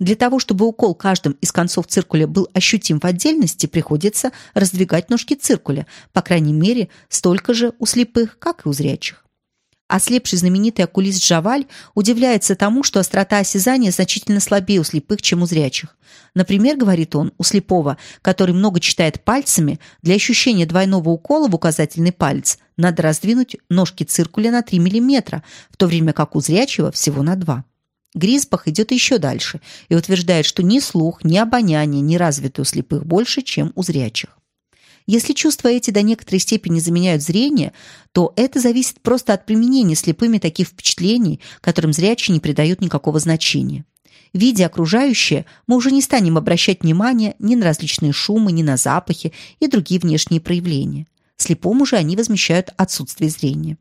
Для того, чтобы укол каждым из концов циркуля был ощутим в отдельности, приходится раздвигать ножки циркуля, по крайней мере, столько же у слепых, как и у зрячих. Ослепший знаменитый окулист Жаваль удивляется тому, что острота осязания значительно слабее у слепых, чем у зрячих. Например, говорит он, у слепого, который много читает пальцами, для ощущения двойного укола в указательный палец надо раздвинуть ножки циркуля на 3 мм, в то время как у зрячего всего на 2 Гризбах идет еще дальше и утверждает, что ни слух, ни обоняние не развиты у слепых больше, чем у зрячих. Если чувства эти до некоторой степени заменяют зрение, то это зависит просто от применения слепыми таких впечатлений, которым зрячие не придают никакого значения. Видя окружающее, мы уже не станем обращать внимания ни на различные шумы, ни на запахи и другие внешние проявления. Слепому же они возмещают отсутствие зрения.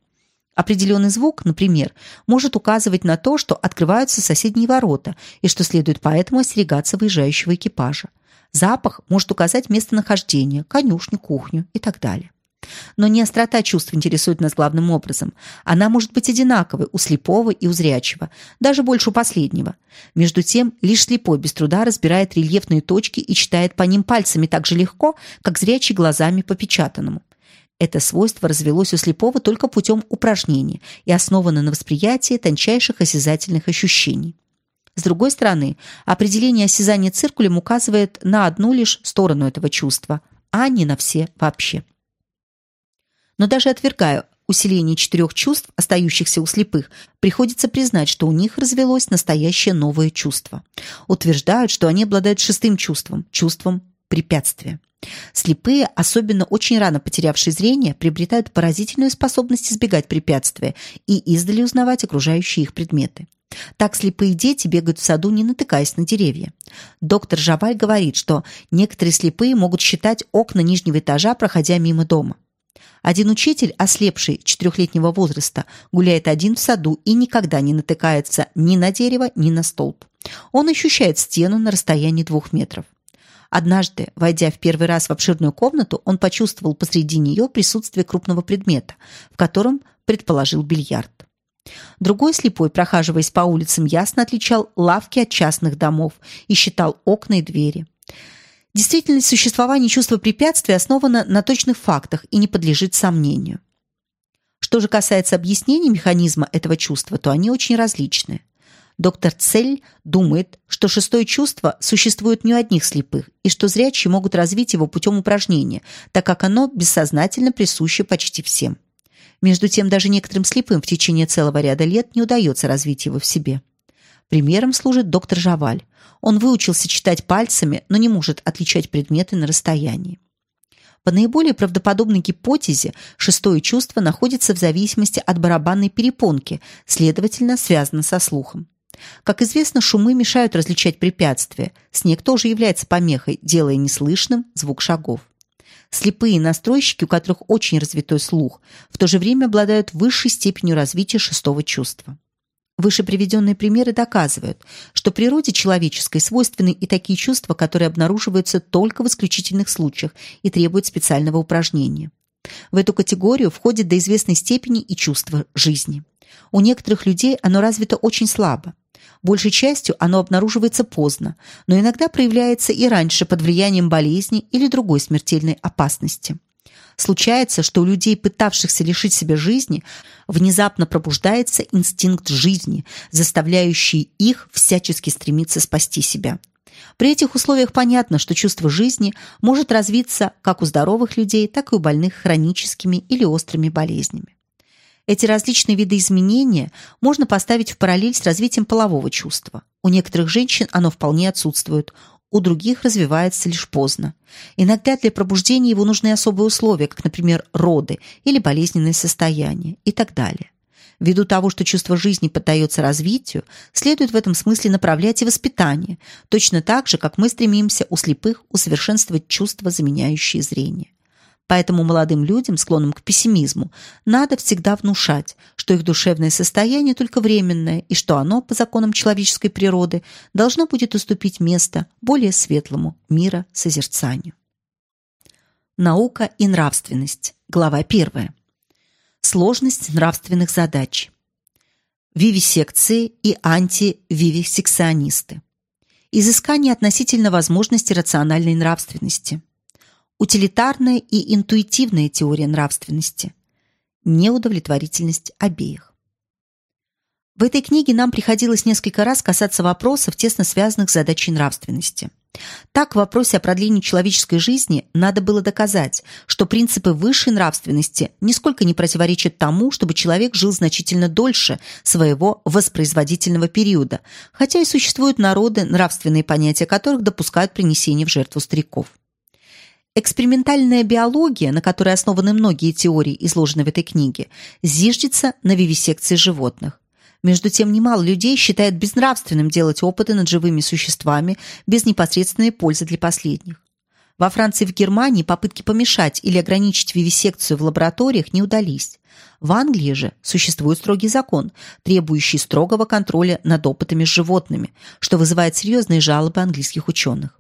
Определенный звук, например, может указывать на то, что открываются соседние ворота и что следует поэтому остерегаться выезжающего экипажа. Запах может указать местонахождение, конюшню, кухню и так далее. Но не острота чувств интересует нас главным образом. Она может быть одинаковой у слепого и у зрячего, даже больше у последнего. Между тем, лишь слепой без труда разбирает рельефные точки и читает по ним пальцами так же легко, как зрячий глазами по печатанному. Это свойство развелось у слепого только путем упражнений и основано на восприятии тончайших осязательных ощущений. С другой стороны, определение осязания циркулем указывает на одну лишь сторону этого чувства, а не на все вообще. Но даже отвергая усиление четырех чувств, остающихся у слепых, приходится признать, что у них развелось настоящее новое чувство. Утверждают, что они обладают шестым чувством – чувством препятствия. Слепые, особенно очень рано потерявшие зрение, приобретают поразительную способность избегать препятствия и издали узнавать окружающие их предметы. Так слепые дети бегают в саду, не натыкаясь на деревья. Доктор Жаваль говорит, что некоторые слепые могут считать окна нижнего этажа, проходя мимо дома. Один учитель, ослепший четырехлетнего возраста, гуляет один в саду и никогда не натыкается ни на дерево, ни на столб. Он ощущает стену на расстоянии двух метров. Однажды, войдя в первый раз в обширную комнату, он почувствовал посреди нее присутствие крупного предмета, в котором предположил бильярд. Другой слепой, прохаживаясь по улицам, ясно отличал лавки от частных домов и считал окна и двери. Действительность существования чувства препятствия основана на точных фактах и не подлежит сомнению. Что же касается объяснений механизма этого чувства, то они очень различны. Доктор Цель думает, что шестое чувство существует не у одних слепых и что зрячие могут развить его путем упражнения, так как оно бессознательно присуще почти всем. Между тем, даже некоторым слепым в течение целого ряда лет не удается развить его в себе. Примером служит доктор Жаваль. Он выучился читать пальцами, но не может отличать предметы на расстоянии. По наиболее правдоподобной гипотезе, шестое чувство находится в зависимости от барабанной перепонки, следовательно, связано со слухом. Как известно, шумы мешают различать препятствия. Снег тоже является помехой, делая неслышным звук шагов. Слепые настройщики, у которых очень развитой слух, в то же время обладают высшей степенью развития шестого чувства. Выше приведенные примеры доказывают, что природе человеческой свойственны и такие чувства, которые обнаруживаются только в исключительных случаях и требуют специального упражнения. В эту категорию входит до известной степени и чувство жизни. У некоторых людей оно развито очень слабо. Большей частью оно обнаруживается поздно, но иногда проявляется и раньше под влиянием болезни или другой смертельной опасности. Случается, что у людей, пытавшихся лишить себя жизни, внезапно пробуждается инстинкт жизни, заставляющий их всячески стремиться спасти себя. При этих условиях понятно, что чувство жизни может развиться как у здоровых людей, так и у больных хроническими или острыми болезнями. Эти различные виды изменения можно поставить в параллель с развитием полового чувства. У некоторых женщин оно вполне отсутствует, у других развивается лишь поздно. Иногда для пробуждения его нужны особые условия, как, например, роды или болезненное состояние и так далее. Ввиду того, что чувство жизни поддается развитию, следует в этом смысле направлять и воспитание, точно так же, как мы стремимся у слепых усовершенствовать чувства, заменяющие зрение. Поэтому молодым людям, склонным к пессимизму, надо всегда внушать, что их душевное состояние только временное и что оно, по законам человеческой природы, должно будет уступить место более светлому мира созерцанию. Наука и нравственность. Глава 1. Сложность нравственных задач. Вивисекции и антививисекционисты. Изыскание относительно возможности рациональной нравственности. Утилитарная и интуитивная теория нравственности. Неудовлетворительность обеих. В этой книге нам приходилось несколько раз касаться вопросов, тесно связанных с задачей нравственности. Так, в вопросе о продлении человеческой жизни надо было доказать, что принципы высшей нравственности нисколько не противоречат тому, чтобы человек жил значительно дольше своего воспроизводительного периода, хотя и существуют народы, нравственные понятия которых допускают принесение в жертву стариков. Экспериментальная биология, на которой основаны многие теории, изложенные в этой книге, зиждется на вивисекции животных. Между тем, немало людей считает безнравственным делать опыты над живыми существами без непосредственной пользы для последних. Во Франции и в Германии попытки помешать или ограничить вивисекцию в лабораториях не удались. В Англии же существует строгий закон, требующий строгого контроля над опытами с животными, что вызывает серьезные жалобы английских ученых.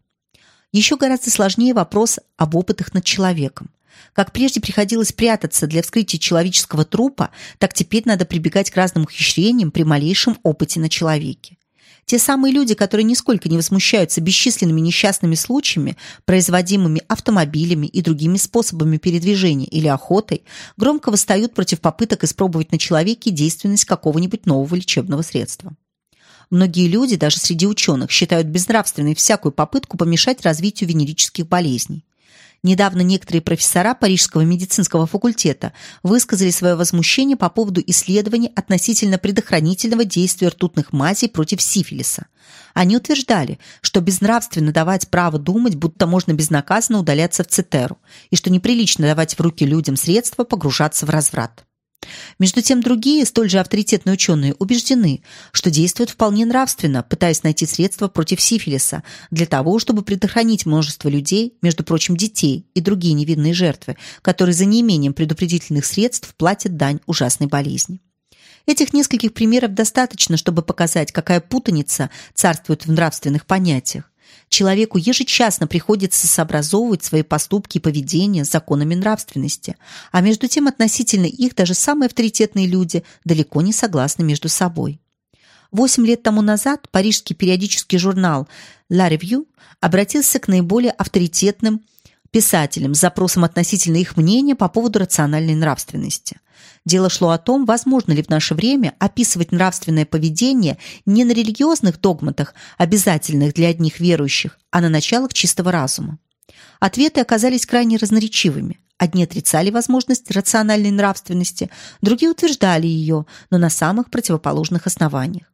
Еще гораздо сложнее вопрос об опытах над человеком. Как прежде приходилось прятаться для вскрытия человеческого трупа, так теперь надо прибегать к разным ухищрениям при малейшем опыте на человеке. Те самые люди, которые нисколько не возмущаются бесчисленными несчастными случаями, производимыми автомобилями и другими способами передвижения или охотой, громко восстают против попыток испробовать на человеке действенность какого-нибудь нового лечебного средства. Многие люди, даже среди ученых, считают безнравственной всякую попытку помешать развитию венерических болезней. Недавно некоторые профессора Парижского медицинского факультета высказали свое возмущение по поводу исследований относительно предохранительного действия ртутных мазей против сифилиса. Они утверждали, что безнравственно давать право думать, будто можно безнаказанно удаляться в цитеру, и что неприлично давать в руки людям средства погружаться в разврат. Между тем другие, столь же авторитетные ученые, убеждены, что действуют вполне нравственно, пытаясь найти средства против сифилиса для того, чтобы предохранить множество людей, между прочим, детей и другие невинные жертвы, которые за неимением предупредительных средств платят дань ужасной болезни. Этих нескольких примеров достаточно, чтобы показать, какая путаница царствует в нравственных понятиях. Человеку ежечасно приходится сообразовывать свои поступки и поведение с законами нравственности, а между тем относительно их даже самые авторитетные люди далеко не согласны между собой. Восемь лет тому назад парижский периодический журнал «La Revue» обратился к наиболее авторитетным писателям с запросом относительно их мнения по поводу рациональной нравственности. Дело шло о том, возможно ли в наше время описывать нравственное поведение не на религиозных догматах, обязательных для одних верующих, а на началах чистого разума. Ответы оказались крайне разноречивыми. Одни отрицали возможность рациональной нравственности, другие утверждали ее, но на самых противоположных основаниях.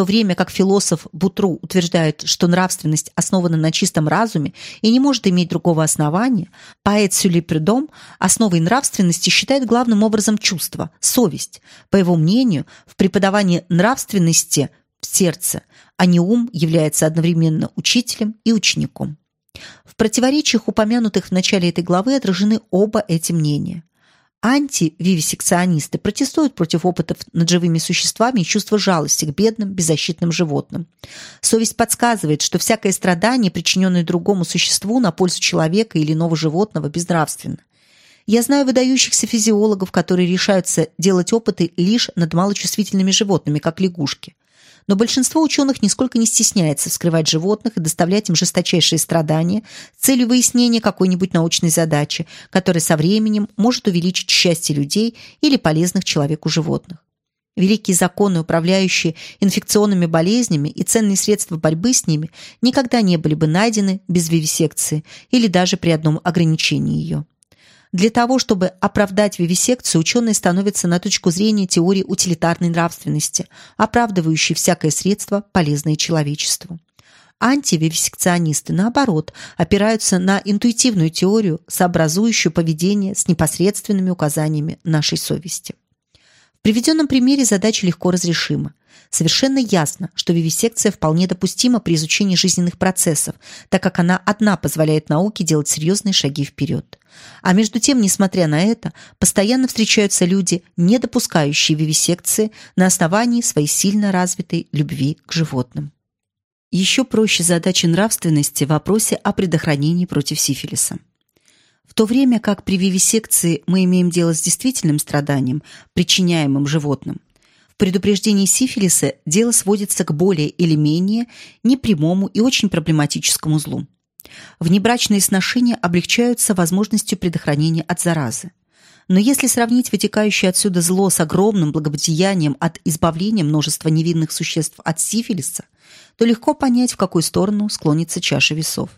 То время как философ Бутру утверждает, что нравственность основана на чистом разуме и не может иметь другого основания, поэт Сюли Придом основой нравственности считает главным образом чувство, совесть. По его мнению, в преподавании нравственности в сердце, а не ум является одновременно учителем и учеником. В противоречиях, упомянутых в начале этой главы, отражены оба эти мнения. Антививисекционисты протестуют против опытов над живыми существами и чувства жалости к бедным, беззащитным животным. Совесть подсказывает, что всякое страдание, причиненное другому существу на пользу человека или иного животного, безнравственно. Я знаю выдающихся физиологов, которые решаются делать опыты лишь над малочувствительными животными, как лягушки. Но большинство ученых нисколько не стесняется вскрывать животных и доставлять им жесточайшие страдания с целью выяснения какой-нибудь научной задачи, которая со временем может увеличить счастье людей или полезных человеку животных. Великие законы, управляющие инфекционными болезнями и ценные средства борьбы с ними, никогда не были бы найдены без вивисекции или даже при одном ограничении ее. Для того, чтобы оправдать вивисекцию, ученые становятся на точку зрения теории утилитарной нравственности, оправдывающей всякое средство, полезное человечеству. Антививисекционисты, наоборот, опираются на интуитивную теорию, сообразующую поведение с непосредственными указаниями нашей совести. В приведенном примере задача легко разрешима. Совершенно ясно, что вивисекция вполне допустима при изучении жизненных процессов, так как она одна позволяет науке делать серьезные шаги вперед. А между тем, несмотря на это, постоянно встречаются люди, не допускающие вивисекции на основании своей сильно развитой любви к животным. Еще проще задача нравственности в вопросе о предохранении против сифилиса. В то время как при вивисекции мы имеем дело с действительным страданием, причиняемым животным, предупреждении сифилиса дело сводится к более или менее непрямому и очень проблематическому злу. Внебрачные сношения облегчаются возможностью предохранения от заразы. Но если сравнить вытекающее отсюда зло с огромным благодеянием от избавления множества невинных существ от сифилиса, то легко понять, в какую сторону склонится чаша весов.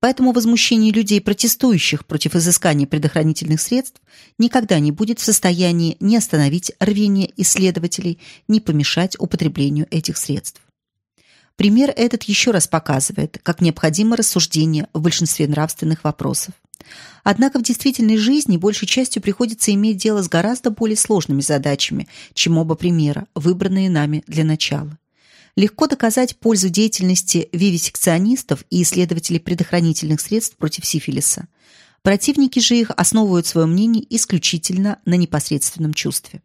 Поэтому возмущение людей, протестующих против изыскания предохранительных средств, никогда не будет в состоянии ни остановить рвение исследователей, ни помешать употреблению этих средств. Пример этот еще раз показывает, как необходимо рассуждение в большинстве нравственных вопросов. Однако в действительной жизни большей частью приходится иметь дело с гораздо более сложными задачами, чем оба примера, выбранные нами для начала. Легко доказать пользу деятельности вивисекционистов и исследователей предохранительных средств против сифилиса. Противники же их основывают свое мнение исключительно на непосредственном чувстве.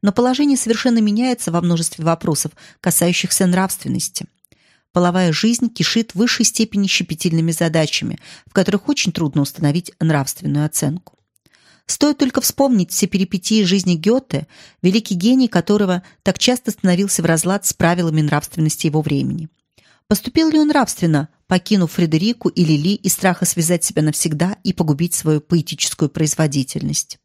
Но положение совершенно меняется во множестве вопросов, касающихся нравственности – половая жизнь кишит в высшей степени щепетильными задачами, в которых очень трудно установить нравственную оценку. Стоит только вспомнить все перипетии жизни Гёте, великий гений которого так часто становился в разлад с правилами нравственности его времени. Поступил ли он нравственно, покинув Фредерику и Лили из страха связать себя навсегда и погубить свою поэтическую производительность?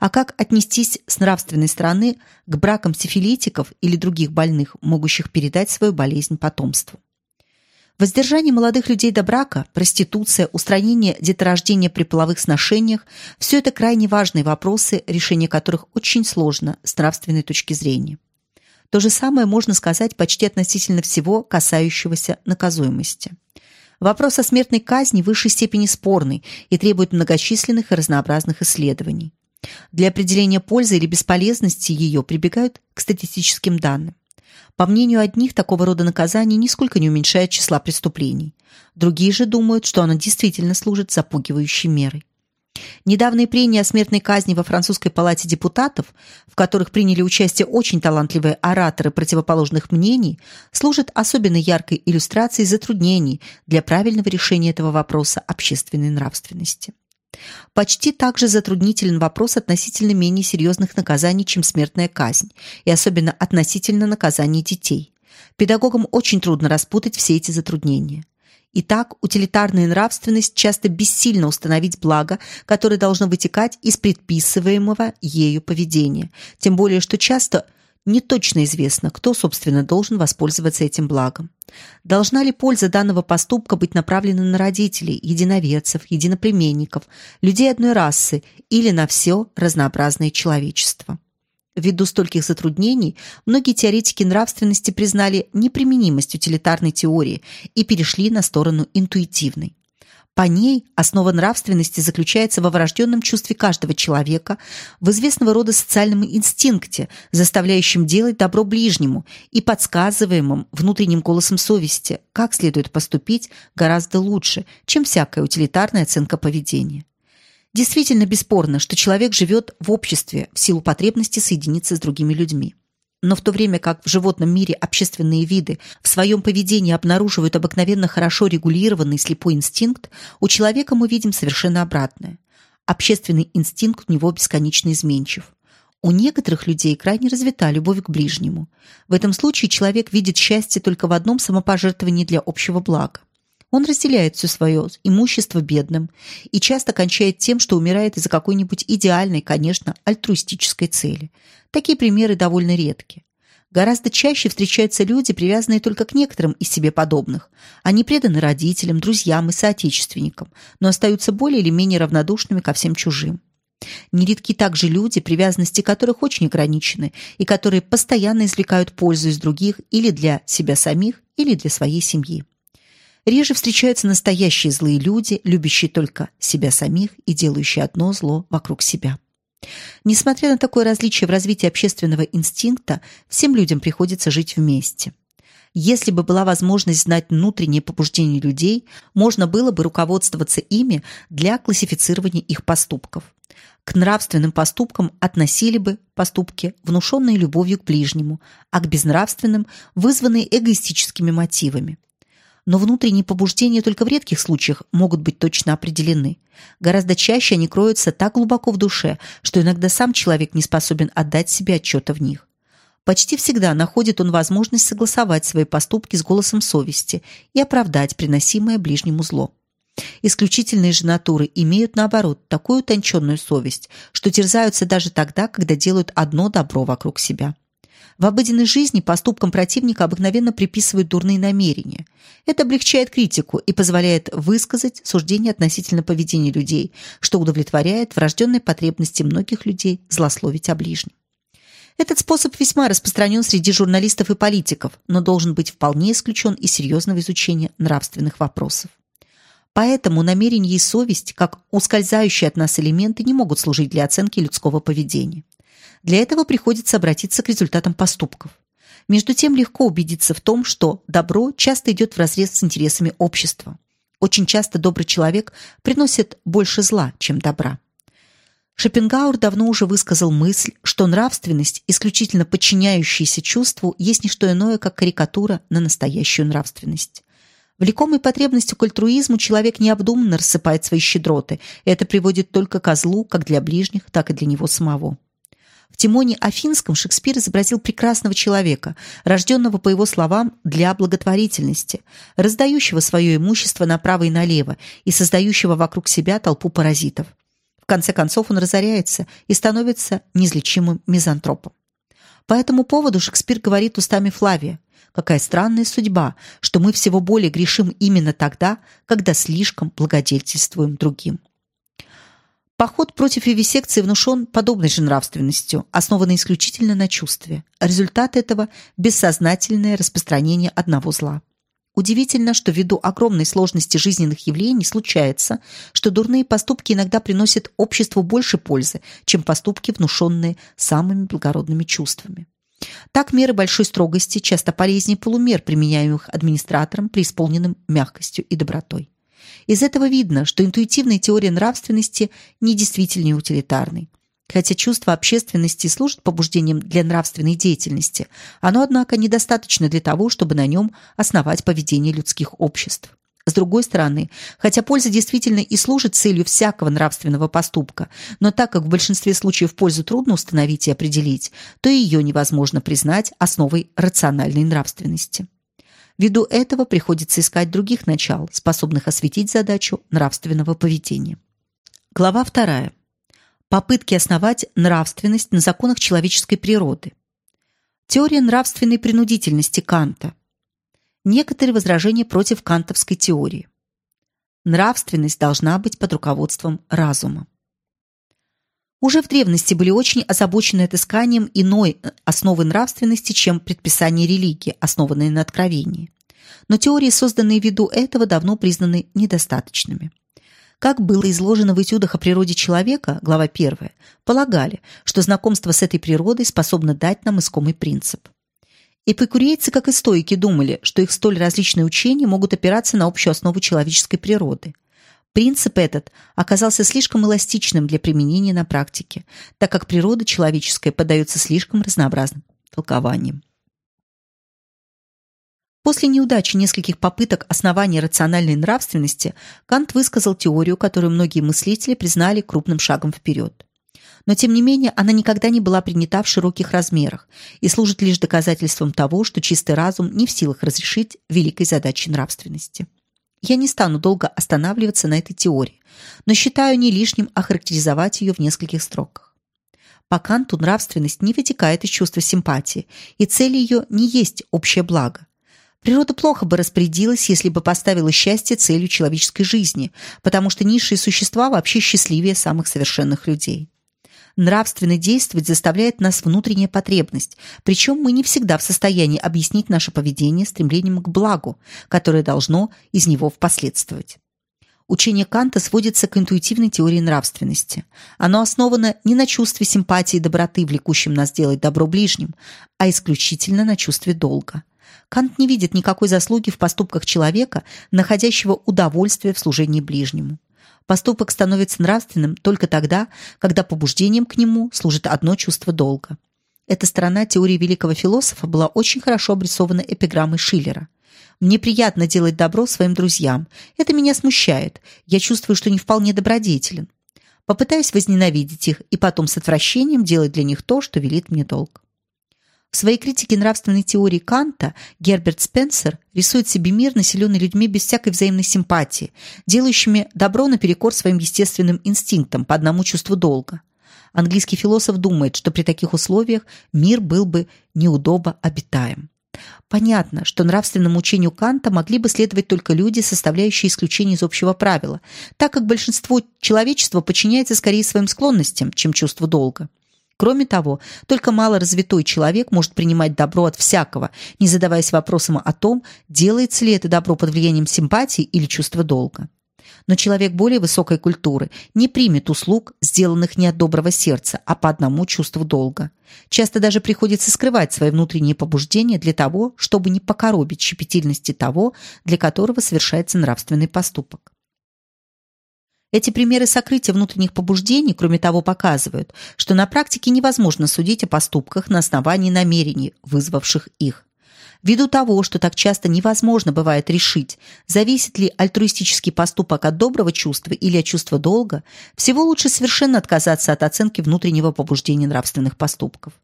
А как отнестись с нравственной стороны к бракам сифилитиков или других больных, могущих передать свою болезнь потомству? Воздержание молодых людей до брака, проституция, устранение деторождения при половых сношениях – все это крайне важные вопросы, решение которых очень сложно с нравственной точки зрения. То же самое можно сказать почти относительно всего, касающегося наказуемости. Вопрос о смертной казни в высшей степени спорный и требует многочисленных и разнообразных исследований. Для определения пользы или бесполезности ее прибегают к статистическим данным. По мнению одних, такого рода наказание нисколько не уменьшает числа преступлений. Другие же думают, что оно действительно служит запугивающей мерой. Недавние прения о смертной казни во французской палате депутатов, в которых приняли участие очень талантливые ораторы противоположных мнений, служат особенно яркой иллюстрацией затруднений для правильного решения этого вопроса общественной нравственности. Почти так же затруднителен вопрос относительно менее серьезных наказаний, чем смертная казнь, и особенно относительно наказаний детей. Педагогам очень трудно распутать все эти затруднения. Итак, утилитарная нравственность часто бессильно установить благо, которое должно вытекать из предписываемого ею поведения, тем более что часто – не точно известно, кто, собственно, должен воспользоваться этим благом. Должна ли польза данного поступка быть направлена на родителей, единоверцев, единоплеменников, людей одной расы или на все разнообразное человечество? Ввиду стольких затруднений, многие теоретики нравственности признали неприменимость утилитарной теории и перешли на сторону интуитивной. По ней основа нравственности заключается во врожденном чувстве каждого человека, в известного рода социальном инстинкте, заставляющем делать добро ближнему и подсказываемым внутренним голосом совести, как следует поступить гораздо лучше, чем всякая утилитарная оценка поведения. Действительно бесспорно, что человек живет в обществе в силу потребности соединиться с другими людьми. Но в то время как в животном мире общественные виды в своем поведении обнаруживают обыкновенно хорошо регулированный слепой инстинкт, у человека мы видим совершенно обратное. Общественный инстинкт у него бесконечно изменчив. У некоторых людей крайне развита любовь к ближнему. В этом случае человек видит счастье только в одном самопожертвовании для общего блага. Он разделяет все свое имущество бедным и часто кончает тем, что умирает из-за какой-нибудь идеальной, конечно, альтруистической цели. Такие примеры довольно редки. Гораздо чаще встречаются люди, привязанные только к некоторым из себе подобных. Они преданы родителям, друзьям и соотечественникам, но остаются более или менее равнодушными ко всем чужим. Нередки также люди, привязанности которых очень ограничены и которые постоянно извлекают пользу из других или для себя самих, или для своей семьи. Реже встречаются настоящие злые люди, любящие только себя самих и делающие одно зло вокруг себя. Несмотря на такое различие в развитии общественного инстинкта, всем людям приходится жить вместе. Если бы была возможность знать внутренние побуждения людей, можно было бы руководствоваться ими для классифицирования их поступков. К нравственным поступкам относили бы поступки, внушенные любовью к ближнему, а к безнравственным – вызванные эгоистическими мотивами но внутренние побуждения только в редких случаях могут быть точно определены. Гораздо чаще они кроются так глубоко в душе, что иногда сам человек не способен отдать себе отчета в них. Почти всегда находит он возможность согласовать свои поступки с голосом совести и оправдать приносимое ближнему зло. Исключительные же натуры имеют, наоборот, такую утонченную совесть, что терзаются даже тогда, когда делают одно добро вокруг себя. В обыденной жизни поступкам противника обыкновенно приписывают дурные намерения. Это облегчает критику и позволяет высказать суждение относительно поведения людей, что удовлетворяет врожденной потребности многих людей злословить о ближнем. Этот способ весьма распространен среди журналистов и политиков, но должен быть вполне исключен из серьезного изучения нравственных вопросов. Поэтому намерение и совесть, как ускользающие от нас элементы, не могут служить для оценки людского поведения. Для этого приходится обратиться к результатам поступков. Между тем легко убедиться в том, что добро часто идет вразрез с интересами общества. Очень часто добрый человек приносит больше зла, чем добра. Шопенгауэр давно уже высказал мысль, что нравственность, исключительно подчиняющаяся чувству, есть не что иное, как карикатура на настоящую нравственность. Влекомый потребностью к альтруизму человек необдуманно рассыпает свои щедроты, и это приводит только к злу как для ближних, так и для него самого. В Тимоне Афинском Шекспир изобразил прекрасного человека, рожденного, по его словам, для благотворительности, раздающего свое имущество направо и налево и создающего вокруг себя толпу паразитов. В конце концов он разоряется и становится неизлечимым мизантропом. По этому поводу Шекспир говорит устами Флавия «Какая странная судьба, что мы всего более грешим именно тогда, когда слишком благодетельствуем другим». Поход против вивисекции внушен подобной же нравственностью, основанной исключительно на чувстве. Результат этого – бессознательное распространение одного зла. Удивительно, что ввиду огромной сложности жизненных явлений случается, что дурные поступки иногда приносят обществу больше пользы, чем поступки, внушенные самыми благородными чувствами. Так меры большой строгости часто полезнее полумер, применяемых администратором, преисполненным мягкостью и добротой. Из этого видно, что интуитивная теория нравственности не действительно утилитарной. Хотя чувство общественности служит побуждением для нравственной деятельности, оно, однако, недостаточно для того, чтобы на нем основать поведение людских обществ. С другой стороны, хотя польза действительно и служит целью всякого нравственного поступка, но так как в большинстве случаев пользу трудно установить и определить, то ее невозможно признать основой рациональной нравственности. Ввиду этого приходится искать других начал, способных осветить задачу нравственного поведения. Глава вторая. Попытки основать нравственность на законах человеческой природы. Теория нравственной принудительности Канта. Некоторые возражения против кантовской теории. Нравственность должна быть под руководством разума. Уже в древности были очень озабочены отысканием иной основы нравственности, чем предписание религии, основанной на откровении. Но теории, созданные ввиду этого, давно признаны недостаточными. Как было изложено в этюдах о природе человека, глава 1, полагали, что знакомство с этой природой способно дать нам искомый принцип. Эпикурейцы, как и стоики, думали, что их столь различные учения могут опираться на общую основу человеческой природы. Принцип этот оказался слишком эластичным для применения на практике, так как природа человеческая поддается слишком разнообразным толкованиям. После неудачи нескольких попыток основания рациональной нравственности Кант высказал теорию, которую многие мыслители признали крупным шагом вперед. Но, тем не менее, она никогда не была принята в широких размерах и служит лишь доказательством того, что чистый разум не в силах разрешить великой задачи нравственности. Я не стану долго останавливаться на этой теории, но считаю не лишним охарактеризовать ее в нескольких строках. По Канту нравственность не вытекает из чувства симпатии, и цель ее не есть общее благо, Природа плохо бы распорядилась, если бы поставила счастье целью человеческой жизни, потому что низшие существа вообще счастливее самых совершенных людей. Нравственно действовать заставляет нас внутренняя потребность, причем мы не всегда в состоянии объяснить наше поведение стремлением к благу, которое должно из него впоследствовать. Учение Канта сводится к интуитивной теории нравственности. Оно основано не на чувстве симпатии и доброты, влекущем нас делать добро ближним, а исключительно на чувстве долга. Кант не видит никакой заслуги в поступках человека, находящего удовольствие в служении ближнему. Поступок становится нравственным только тогда, когда побуждением к нему служит одно чувство долга. Эта сторона теории великого философа была очень хорошо обрисована эпиграммой Шиллера. «Мне приятно делать добро своим друзьям. Это меня смущает. Я чувствую, что не вполне добродетелен. Попытаюсь возненавидеть их и потом с отвращением делать для них то, что велит мне долг». В своей критике нравственной теории Канта Герберт Спенсер рисует себе мир, населенный людьми без всякой взаимной симпатии, делающими добро наперекор своим естественным инстинктам по одному чувству долга. Английский философ думает, что при таких условиях мир был бы неудобо обитаем. Понятно, что нравственному учению Канта могли бы следовать только люди, составляющие исключение из общего правила, так как большинство человечества подчиняется скорее своим склонностям, чем чувству долга. Кроме того, только малоразвитой человек может принимать добро от всякого, не задаваясь вопросом о том, делается ли это добро под влиянием симпатии или чувства долга но человек более высокой культуры не примет услуг, сделанных не от доброго сердца, а по одному чувству долга. Часто даже приходится скрывать свои внутренние побуждения для того, чтобы не покоробить щепетильности того, для которого совершается нравственный поступок. Эти примеры сокрытия внутренних побуждений, кроме того, показывают, что на практике невозможно судить о поступках на основании намерений, вызвавших их. Ввиду того, что так часто невозможно бывает решить, зависит ли альтруистический поступок от доброго чувства или от чувства долга, всего лучше совершенно отказаться от оценки внутреннего побуждения нравственных поступков.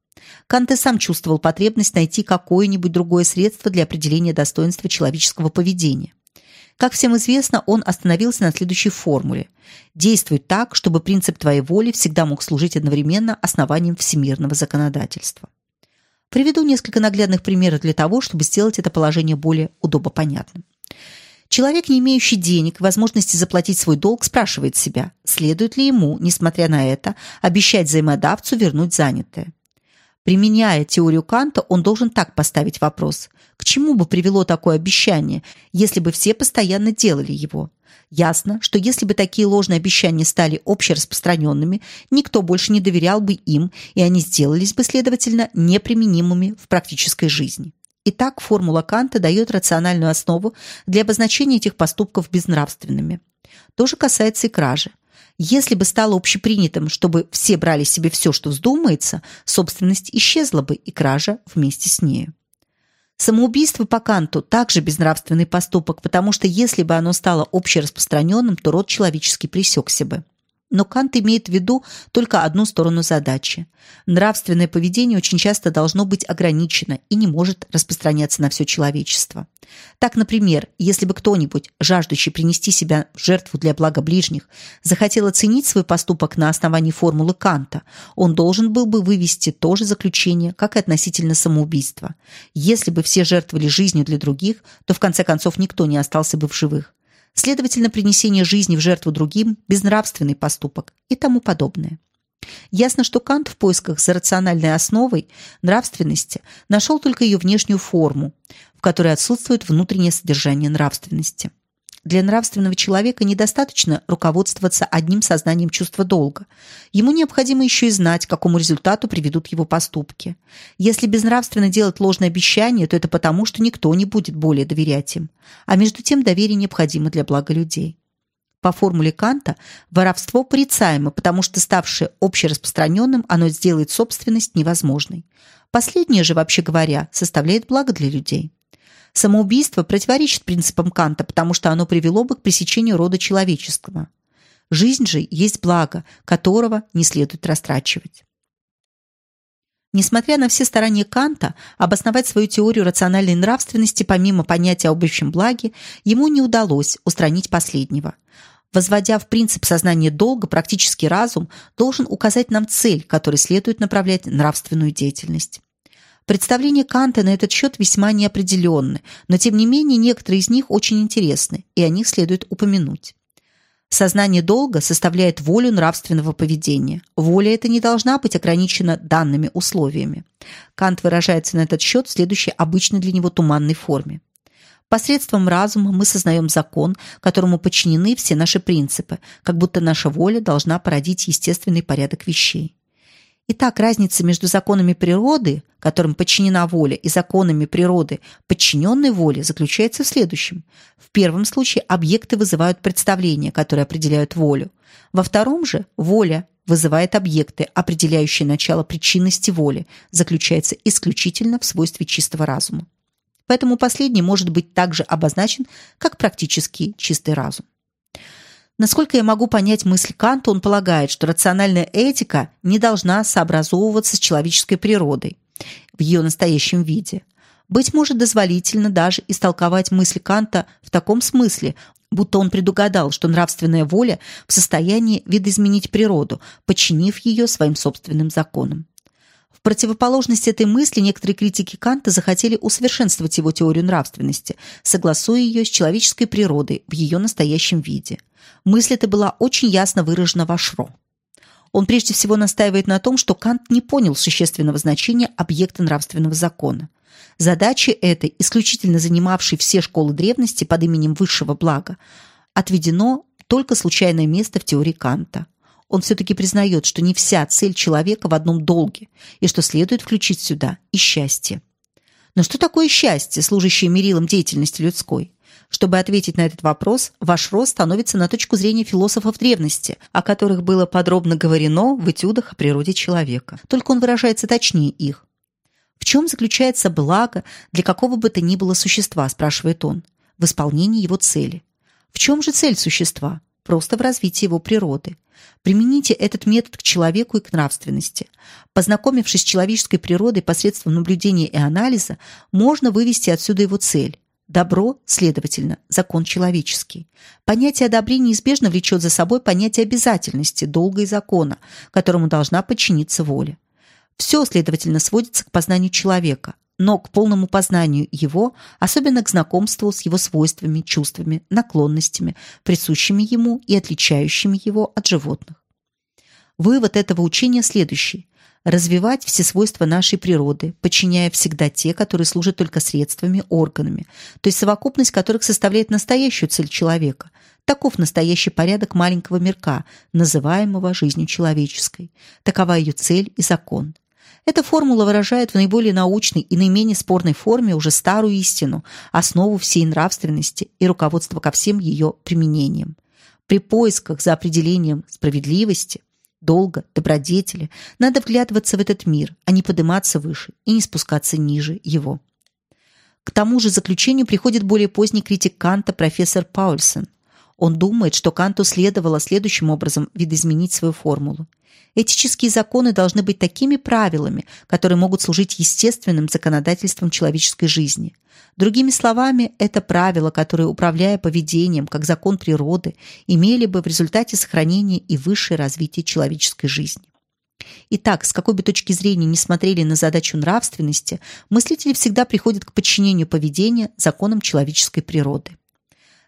Кант сам чувствовал потребность найти какое-нибудь другое средство для определения достоинства человеческого поведения. Как всем известно, он остановился на следующей формуле. «Действуй так, чтобы принцип твоей воли всегда мог служить одновременно основанием всемирного законодательства». Приведу несколько наглядных примеров для того, чтобы сделать это положение более удобопонятным. Человек, не имеющий денег и возможности заплатить свой долг, спрашивает себя, следует ли ему, несмотря на это, обещать взаимодавцу вернуть занятое. Применяя теорию Канта, он должен так поставить вопрос. К чему бы привело такое обещание, если бы все постоянно делали его? Ясно, что если бы такие ложные обещания стали общераспространенными, никто больше не доверял бы им, и они сделались бы, следовательно, неприменимыми в практической жизни. Итак, формула Канта дает рациональную основу для обозначения этих поступков безнравственными. То же касается и кражи. Если бы стало общепринятым, чтобы все брали себе все, что вздумается, собственность исчезла бы, и кража вместе с нею. Самоубийство по Канту также безнравственный поступок, потому что если бы оно стало общераспространенным, то род человеческий пресекся бы. Но Кант имеет в виду только одну сторону задачи. Нравственное поведение очень часто должно быть ограничено и не может распространяться на все человечество. Так, например, если бы кто-нибудь, жаждущий принести себя в жертву для блага ближних, захотел оценить свой поступок на основании формулы Канта, он должен был бы вывести то же заключение, как и относительно самоубийства. Если бы все жертвовали жизнью для других, то в конце концов никто не остался бы в живых. Следовательно, принесение жизни в жертву другим – безнравственный поступок и тому подобное. Ясно, что Кант в поисках за рациональной основой нравственности нашел только ее внешнюю форму, в которой отсутствует внутреннее содержание нравственности. Для нравственного человека недостаточно руководствоваться одним сознанием чувства долга. Ему необходимо еще и знать, к какому результату приведут его поступки. Если безнравственно делать ложные обещания, то это потому, что никто не будет более доверять им. А между тем доверие необходимо для блага людей. По формуле Канта воровство порицаемо, потому что, ставшее общераспространенным, оно сделает собственность невозможной. Последнее же, вообще говоря, составляет благо для людей. Самоубийство противоречит принципам Канта, потому что оно привело бы к пресечению рода человеческого. Жизнь же есть благо, которого не следует растрачивать. Несмотря на все старания Канта обосновать свою теорию рациональной нравственности помимо понятия об общем благе, ему не удалось устранить последнего. Возводя в принцип сознания долга, практический разум должен указать нам цель, которой следует направлять нравственную деятельность. Представления Канта на этот счет весьма неопределенны, но тем не менее некоторые из них очень интересны, и о них следует упомянуть. Сознание долга составляет волю нравственного поведения. Воля эта не должна быть ограничена данными условиями. Кант выражается на этот счет в следующей обычной для него туманной форме. Посредством разума мы сознаем закон, которому подчинены все наши принципы, как будто наша воля должна породить естественный порядок вещей. Итак, разница между законами природы, которым подчинена воля, и законами природы, подчиненной воле, заключается в следующем. В первом случае объекты вызывают представления, которые определяют волю. Во втором же воля вызывает объекты, определяющие начало причинности воли, заключается исключительно в свойстве чистого разума. Поэтому последний может быть также обозначен как практически чистый разум. Насколько я могу понять мысль Канта, он полагает, что рациональная этика не должна сообразовываться с человеческой природой. В ее настоящем виде. Быть может, дозволительно даже истолковать мысль Канта в таком смысле, будто он предугадал, что нравственная воля в состоянии видоизменить природу, подчинив ее своим собственным законам. В противоположность этой мысли некоторые критики Канта захотели усовершенствовать его теорию нравственности, согласуя ее с человеческой природой в ее настоящем виде. Мысль эта была очень ясно выражена в Ашро. Он прежде всего настаивает на том, что Кант не понял существенного значения объекта нравственного закона. Задачи этой, исключительно занимавшей все школы древности под именем высшего блага, отведено только случайное место в теории Канта. Он все-таки признает, что не вся цель человека в одном долге, и что следует включить сюда и счастье. Но что такое счастье, служащее мерилом деятельности людской? Чтобы ответить на этот вопрос, ваш рост становится на точку зрения философов древности, о которых было подробно говорено в этюдах о природе человека. Только он выражается точнее их. В чем заключается благо для какого бы то ни было существа, спрашивает он, в исполнении его цели. В чем же цель существа? Просто в развитии его природы. Примените этот метод к человеку и к нравственности. Познакомившись с человеческой природой посредством наблюдения и анализа, можно вывести отсюда его цель. Добро, следовательно, закон человеческий. Понятие добра неизбежно влечет за собой понятие обязательности, долга и закона, которому должна подчиниться воля. Все, следовательно, сводится к познанию человека, но к полному познанию его, особенно к знакомству с его свойствами, чувствами, наклонностями, присущими ему и отличающими его от животных. Вывод этого учения следующий. Развивать все свойства нашей природы, подчиняя всегда те, которые служат только средствами, органами, то есть совокупность которых составляет настоящую цель человека. Таков настоящий порядок маленького мирка, называемого жизнью человеческой. Такова ее цель и закон. Эта формула выражает в наиболее научной и наименее спорной форме уже старую истину, основу всей нравственности и руководство ко всем ее применениям. При поисках за определением справедливости, долга, добродетели надо вглядываться в этот мир, а не подниматься выше и не спускаться ниже его. К тому же заключению приходит более поздний критик Канта профессор Паульсон. Он думает, что Канту следовало следующим образом видоизменить свою формулу. Этические законы должны быть такими правилами, которые могут служить естественным законодательством человеческой жизни. Другими словами, это правила, которые, управляя поведением как закон природы, имели бы в результате сохранения и высшее развитие человеческой жизни. Итак, с какой бы точки зрения ни смотрели на задачу нравственности, мыслители всегда приходят к подчинению поведения законам человеческой природы.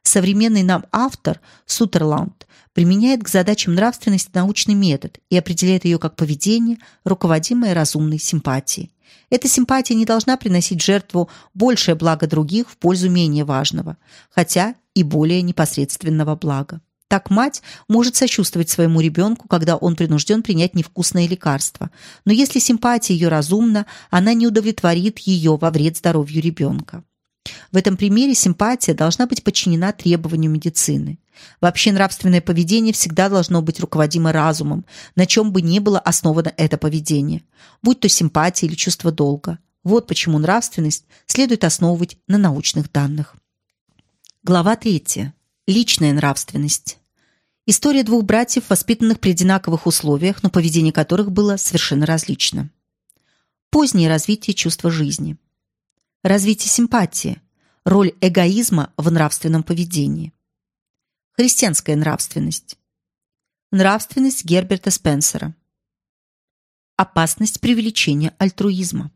Современный нам автор Сутерланд применяет к задачам нравственности научный метод и определяет ее как поведение, руководимое разумной симпатией. Эта симпатия не должна приносить жертву большее благо других в пользу менее важного, хотя и более непосредственного блага. Так мать может сочувствовать своему ребенку, когда он принужден принять невкусное лекарство. Но если симпатия ее разумна, она не удовлетворит ее во вред здоровью ребенка. В этом примере симпатия должна быть подчинена требованию медицины. Вообще нравственное поведение всегда должно быть руководимо разумом, на чем бы ни было основано это поведение, будь то симпатия или чувство долга. Вот почему нравственность следует основывать на научных данных. Глава 3. Личная нравственность. История двух братьев, воспитанных при одинаковых условиях, но поведение которых было совершенно различно. Позднее развитие чувства жизни. Развитие симпатии. Роль эгоизма в нравственном поведении. Христианская нравственность. Нравственность Герберта Спенсера. Опасность привлечения альтруизма.